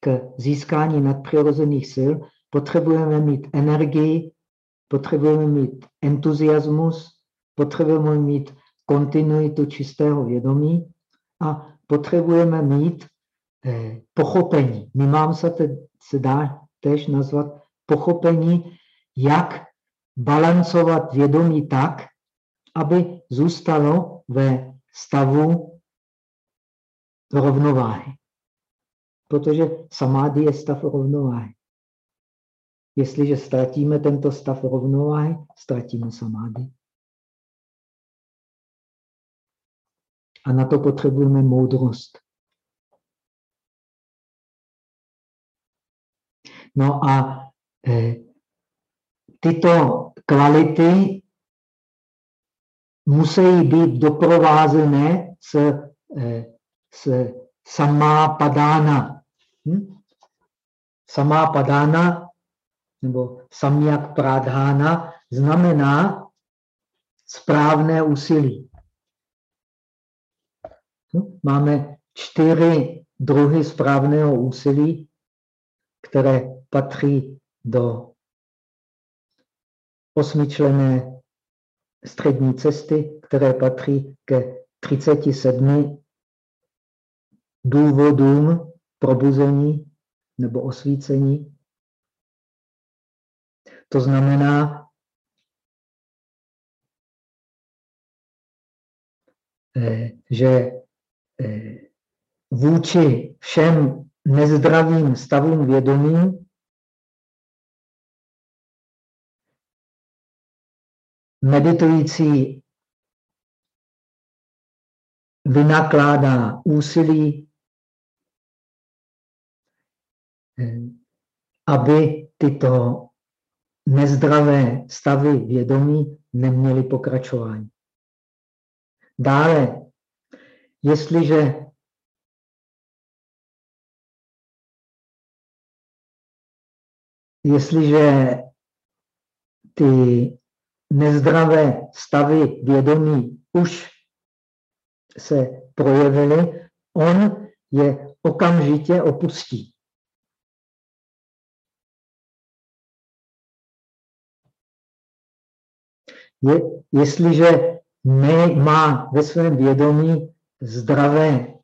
k získání nadpřirozených sil, potřebujeme mít energii, potřebujeme mít entuziasmus, potřebujeme mít kontinuitu čistého vědomí a potřebujeme mít eh, pochopení. Mimám se, se dá tež nazvat pochopení, jak balancovat vědomí tak, aby zůstalo ve stavu rovnováhy. Protože samády je stav rovnováhy. Jestliže ztratíme tento stav rovnováhy, ztratíme samády. A na to potřebujeme moudrost. No a eh, tyto kvality musí být doprovázené s, eh, s samá padána. Hm? Samá padána nebo samyak pradhána znamená správné úsilí. Hm? Máme čtyři druhy správného úsilí, které patří do osmičlené střední cesty, které patří ke 37 důvodům probuzení nebo osvícení. To znamená, eh, že eh, vůči všem nezdravým stavům vědomí meditující vynakládá úsilí, eh, aby tyto nezdravé stavy vědomí neměly pokračování. Dále, jestliže jestliže ty nezdravé stavy vědomí už se projevily, on je okamžitě opustí. Je, jestliže má ve svém vědomí zdravé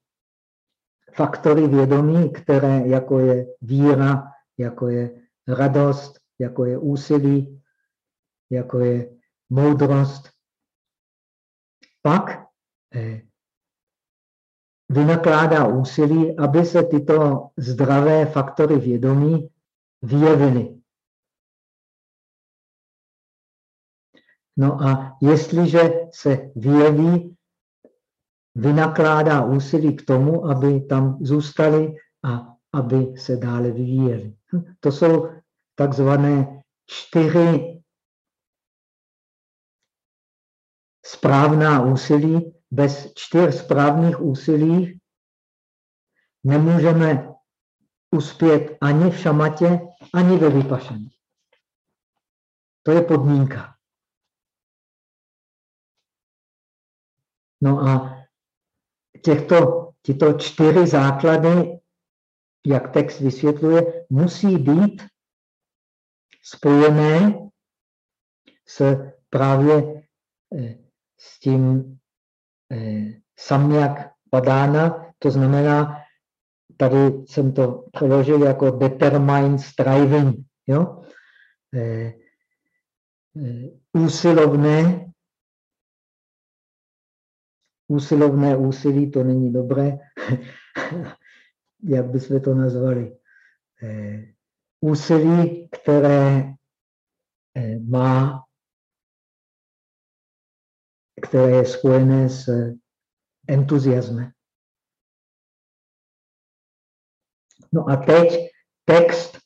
faktory vědomí, které jako je víra, jako je radost, jako je úsilí, jako je moudrost, pak eh, vynakládá úsilí, aby se tyto zdravé faktory vědomí vyjevily. No a jestliže se vyjeví, vynakládá úsilí k tomu, aby tam zůstali a aby se dále vyvíjeli. To jsou takzvané čtyři správná úsilí. Bez čtyř správných úsilí nemůžeme uspět ani v šamatě, ani ve vypašení. To je podmínka. No a těchto, tyto čtyři základy, jak text vysvětluje, musí být spojené s právě eh, s tím eh, samyak padána, to znamená, tady jsem to přeložil jako determined striving, jo? Eh, úsilovné úsilovné úsilí, to není dobré. Jak bychom to nazvali? Eh, úsilí, které eh, má, které je spojené s entuziasmem. No a teď text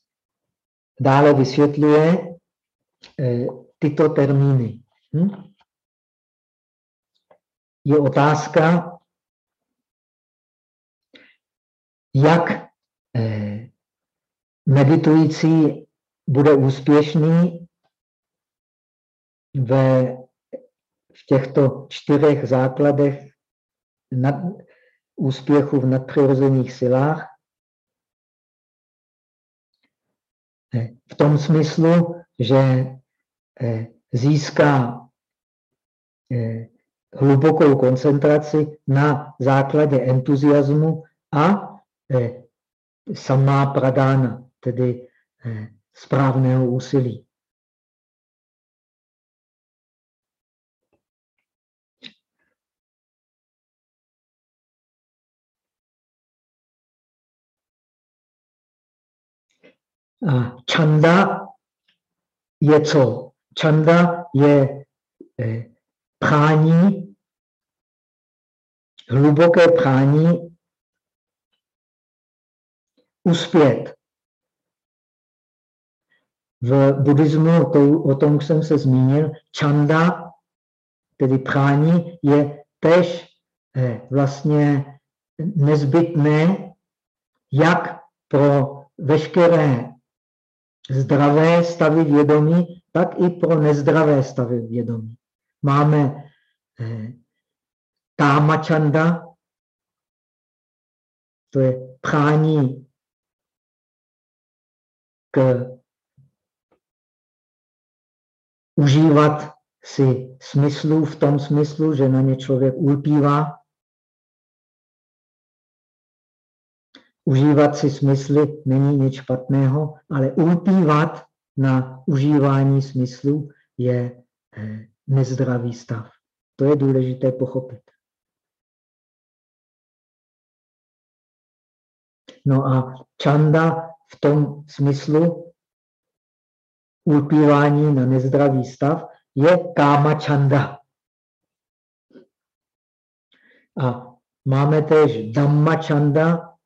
dále vysvětluje eh, tyto termíny. Hm? Je otázka, jak eh, meditující bude úspěšný ve, v těchto čtyřech základech nad, úspěchu v nadpřirozených silách. Eh, v tom smyslu, že eh, získá hlubokou koncentraci na základě entuziasmu a samá pradána, tedy správného úsilí. A čanda je co? Čanda je eh, prání, hluboké prání uspět. V buddhismu, to, o tom jsem se zmínil, čanda, tedy prání, je tež eh, vlastně nezbytné jak pro veškeré zdravé stavy vědomí, tak i pro nezdravé stavy vědomí. Máme támačanda, to je prání k užívat si smyslu v tom smyslu, že na ně člověk ulpívá, Užívat si smysly není nic špatného, ale ulpívat na užívání smyslu je eh, nezdravý stav. To je důležité pochopit. No a čanda v tom smyslu ulpívání na nezdravý stav je káma čanda. A máme též dhamma čanda,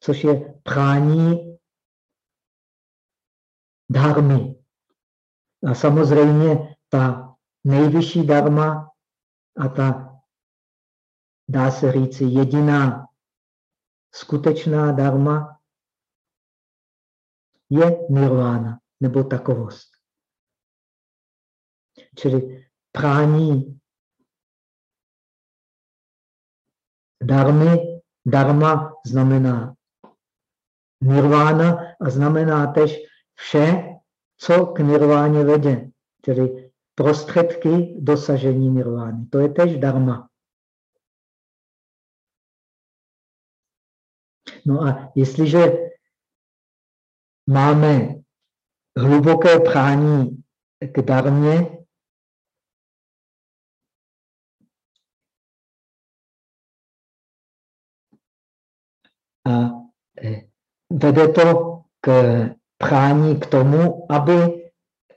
což je prání dharmy. A samozřejmě ta nejvyšší dharma a ta, dá se říci, jediná skutečná dharma je nirvana, nebo takovost. Čili prání dharmy, dharma znamená nirvána a znamená tež vše, co k nirváně vede, tedy prostředky dosažení nirvány. To je tež dharma. No a jestliže máme hluboké prání k darmě, a eh, vede to k prání k tomu, aby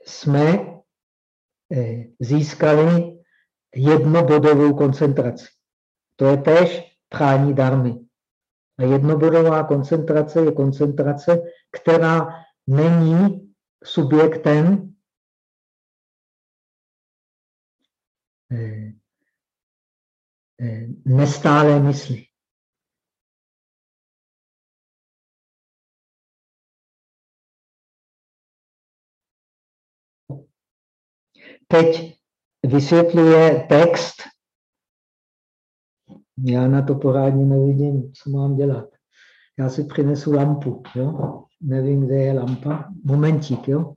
jsme eh, získali jednobodovou koncentraci. To je též prání darmy. A jednobodová koncentrace je koncentrace, která není subjektem eh, eh, nestálé mysli. teď vysvětluje text. Já na to pořádně nevidím, co mám dělat. Já si přinesu lampu. Jo? Nevím, kde je lampa. Momentík. Jo?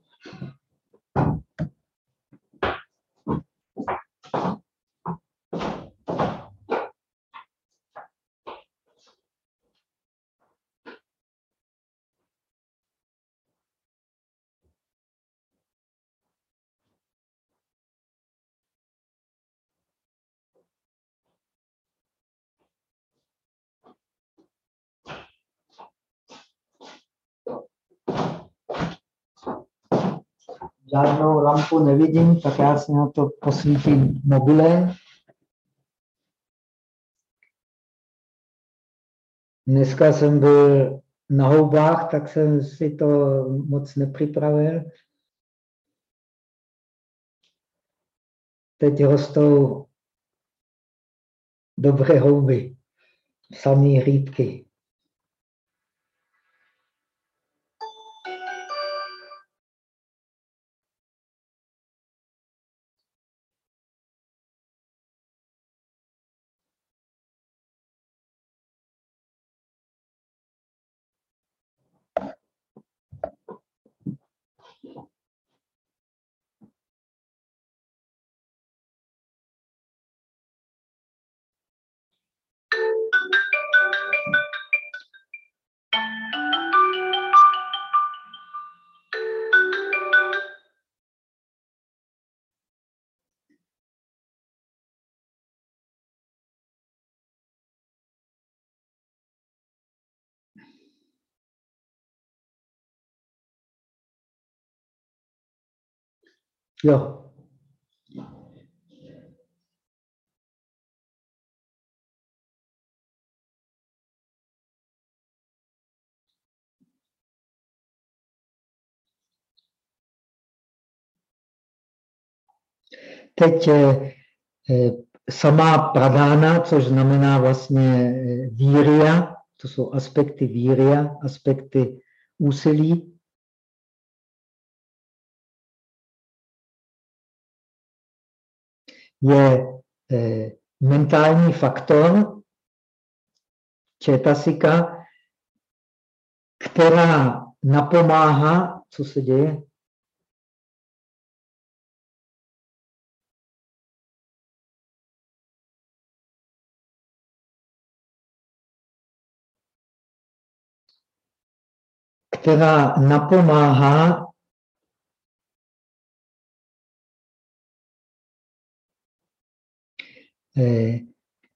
Žádnou lampu nevidím, tak já si na to posvítím mobilem. Dneska jsem byl na houbách, tak jsem si to moc nepřipravil. teď rostou dobré houby, samý rýbky. Jo. Teď eh, eh, samá pradána, což znamená vlastně eh, víria, to jsou aspekty víria, aspekty úsilí, je eh, mentální faktor četasika, která napomáhá, co se děje? která napomáhá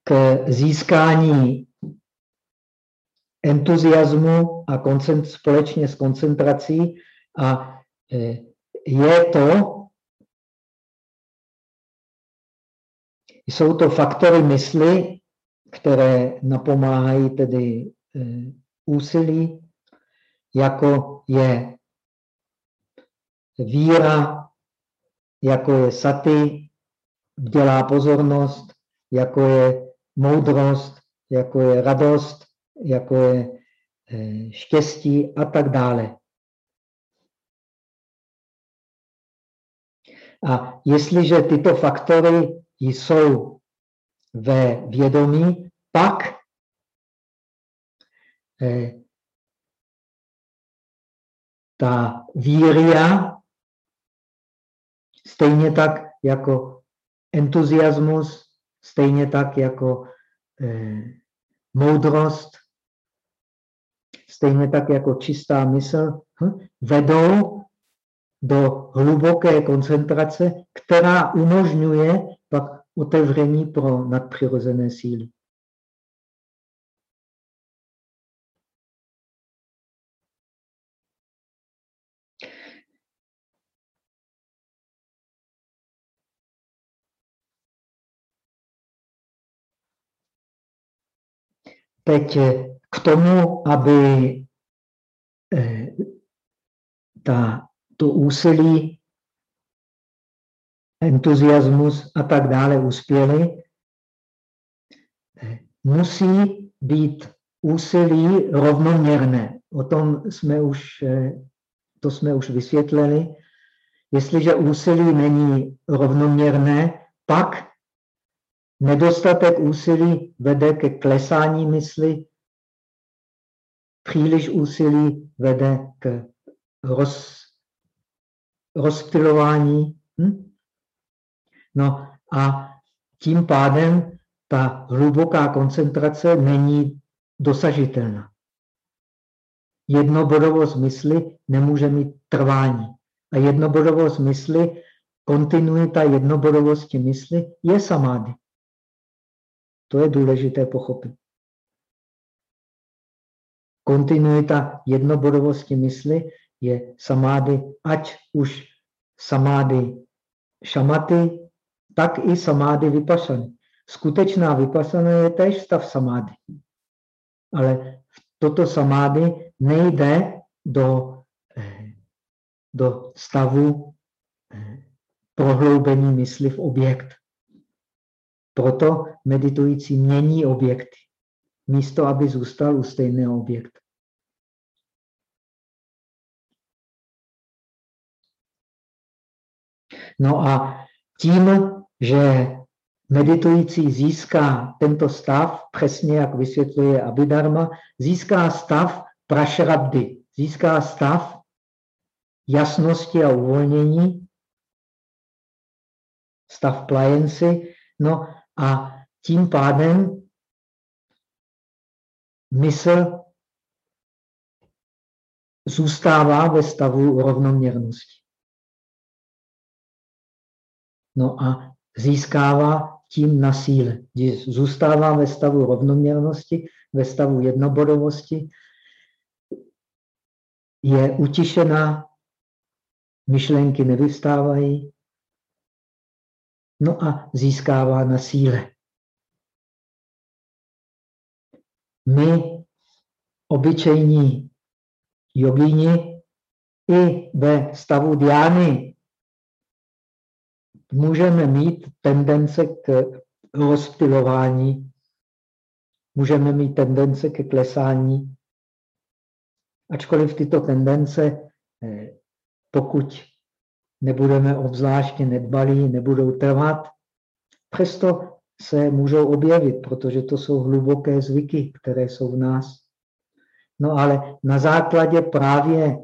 k získání entuziasmu a koncent, společně s koncentrací a eh, je to, jsou to faktory mysli, které napomáhají tedy eh, úsilí, jako je víra, jako je saty, dělá pozornost, jako je moudrost, jako je radost, jako je eh, štěstí a tak dále. A jestliže tyto faktory jsou ve vědomí, pak eh, ta víria, stejně tak jako entuziasmus, Stejně tak jako eh, moudrost, stejně tak jako čistá mysl, hm, vedou do hluboké koncentrace, která umožňuje pak otevření pro nadpřirozené síly. Teď eh, k tomu, aby eh, ta, to úsilí, entuziasmus a tak dále uspěli, eh, musí být úsilí rovnoměrné. O tom jsme už, to jsme už vysvětlili. Jestliže úsilí není rovnoměrné, pak Nedostatek úsilí vede ke klesání mysli, příliš úsilí vede k roz, rozptilování. Hm? No a tím pádem ta hluboká koncentrace není dosažitelná. Jednobodovost mysli nemůže mít trvání. A jednobodovost mysli, kontinuita jednobodovosti mysli je samády. To je důležité pochopit. Kontinuita jednobodovosti mysli je samády, ať už samády šamaty, tak i samády vypasany. Skutečná vypasana je též stav samády. Ale toto samády nejde do, do stavu eh, prohloubení mysli v objekt. Proto meditující mění objekty, místo aby zůstal u stejného objektu. No a tím, že meditující získá tento stav, přesně jak vysvětluje Abhidharma, získá stav prašrabdy, získá stav jasnosti a uvolnění, stav plajenci, no a tím pádem mysl zůstává ve stavu rovnoměrnosti. No a získává tím na síle. Zůstává ve stavu rovnoměrnosti, ve stavu jednobodovosti, je utišená, myšlenky nevystávají, no a získává na síle. My, obyčejní jogíni, i ve stavu diány můžeme mít tendence k rozptilování, můžeme mít tendence ke klesání, ačkoliv tyto tendence, eh, pokud nebudeme obzvláště nedbalí, nebudou trvat, přesto se můžou objevit, protože to jsou hluboké zvyky, které jsou v nás. No ale na základě právě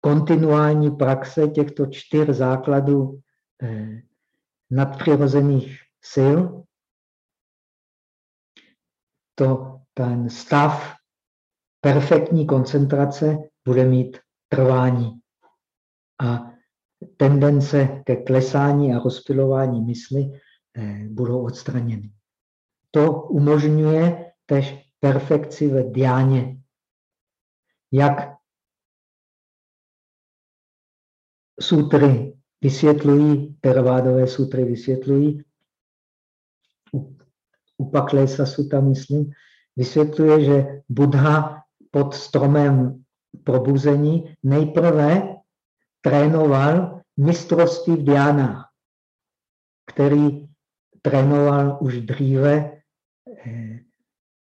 kontinuální praxe těchto čtyř základů eh, nadpřirozených sil, to ten stav perfektní koncentrace bude mít trvání. A tendence ke klesání a rozpilování mysli eh, budou odstraněny. To umožňuje tež perfekci ve diáně. Jak sutry vysvětlují, teravádové sutry vysvětlují, Upaklesa suta, myslím, vysvětluje, že Buddha pod stromem probuzení nejprve trénoval mistrovství v diánách, který trénoval už dříve eh,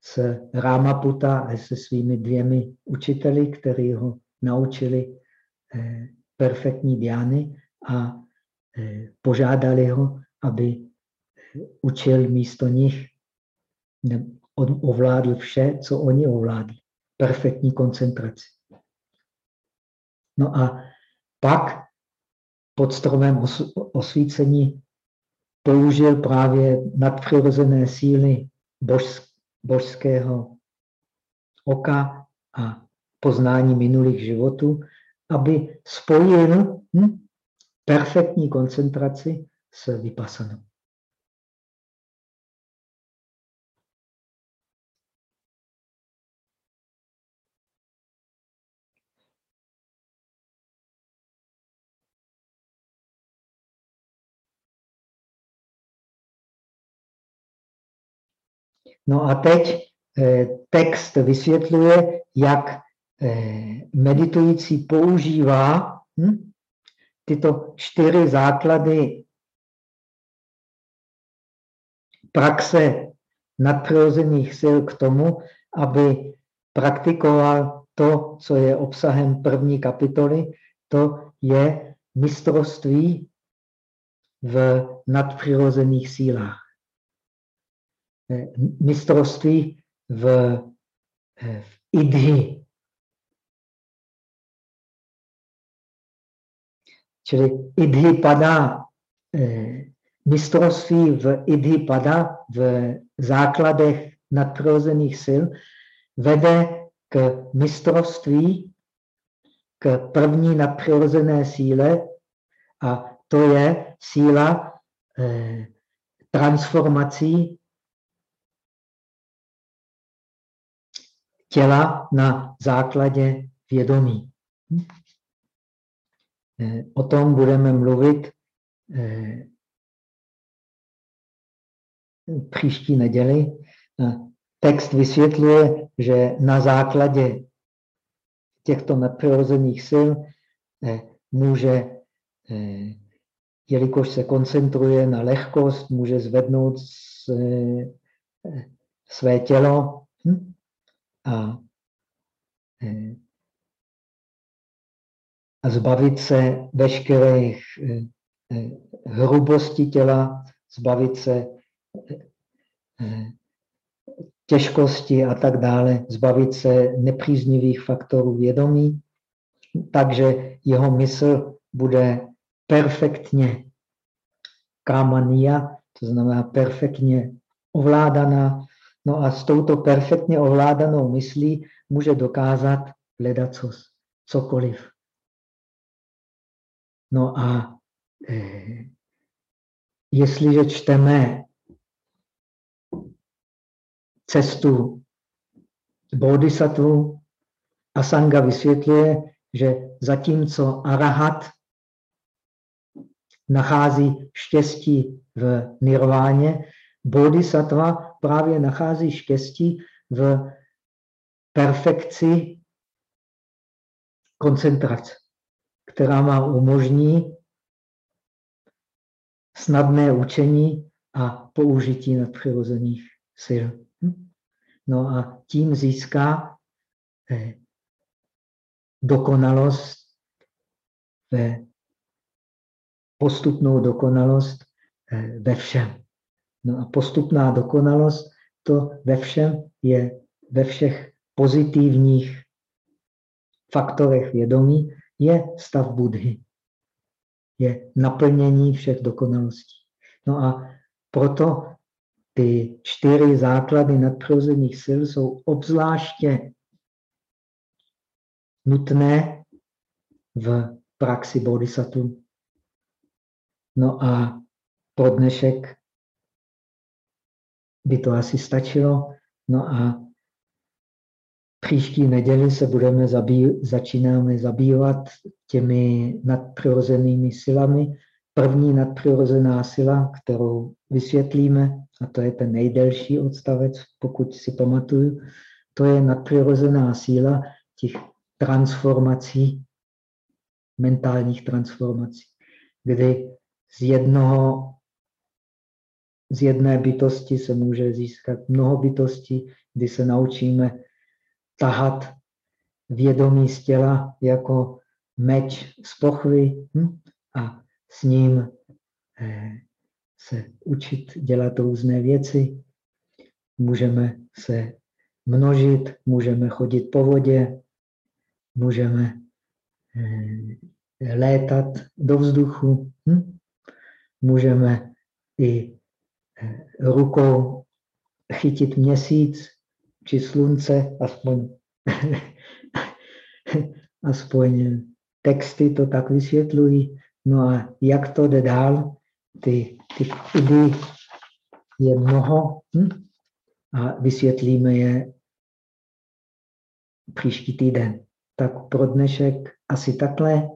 s Ramaputa a se svými dvěmi učiteli, kteří ho naučili eh, perfektní diány a eh, požádali ho, aby učil místo nich, ovládl vše, co oni ovládli. Perfektní koncentraci. No a pak pod stromem osvícení použil právě nadpřirozené síly božského oka a poznání minulých životů, aby spojil hm, perfektní koncentraci s vypasanou. No a teď eh, text vysvětluje, jak eh, meditující používá hm, tyto čtyři základy praxe nadpřirozených sil k tomu, aby praktikoval to, co je obsahem první kapitoly, to je mistrovství v nadpřirozených sílách. Eh, mistrovství v, eh, v idhy. Čili idhy padá, eh, mistrovství v idhy padá v základech nadpřirozených sil vede k mistrovství, k první nadpřirozené síle a to je síla transformací těla na základě vědomí. Eh, o tom budeme mluvit eh, příští neděli. Text vysvětluje, že na základě těchto nadpřirozených sil eh, může jelikož se koncentruje na lehkost, může zvednout své tělo hm? A, a zbavit se veškerých hrubosti těla, zbavit se těžkosti a tak dále, zbavit se nepříznivých faktorů vědomí, takže jeho mysl bude perfektně kamania, to znamená perfektně ovládaná. No a s touto perfektně ovládanou myslí může dokázat hledat cokoliv. No a eh, jestliže čteme cestu bodhisattva, Asanga vysvětluje, že zatímco arahat nachází štěstí v nirváně, bodhisattva právě nachází štěstí v perfekci koncentrace, která má umožní snadné učení a použití nadpřirozených sil. Hm? No a tím získá eh, dokonalost ve postupnou dokonalost eh, ve všem. No a postupná dokonalost, to ve všem je ve všech pozitivních faktorech vědomí, je stav Budhy. Je naplnění všech dokonalostí. No a proto ty čtyři základy nadpřirozených sil jsou obzvláště nutné v praxi bodhisattva. No a pro dnešek by to asi stačilo. No a příští neděli se budeme zabý, začínáme zabývat těmi nadpřirozenými silami. První nadpřirozená sila, kterou vysvětlíme, a to je ten nejdelší odstavec, pokud si pamatuju, to je nadpřirozená síla těch transformací, mentálních transformací, kdy z jednoho z jedné bytosti se může získat mnoho bytostí, kdy se naučíme tahat vědomí z těla jako meč z pochvy hm? a s ním eh, se učit dělat různé věci. Můžeme se množit, můžeme chodit po vodě, můžeme eh, létat do vzduchu, hm? můžeme i rukou chytit měsíc či slunce, aspoň, aspoň texty to tak vysvětlují. No a jak to jde dál, ty, ty idei je mnoho hm? a vysvětlíme je příští týden. Tak pro dnešek asi takhle.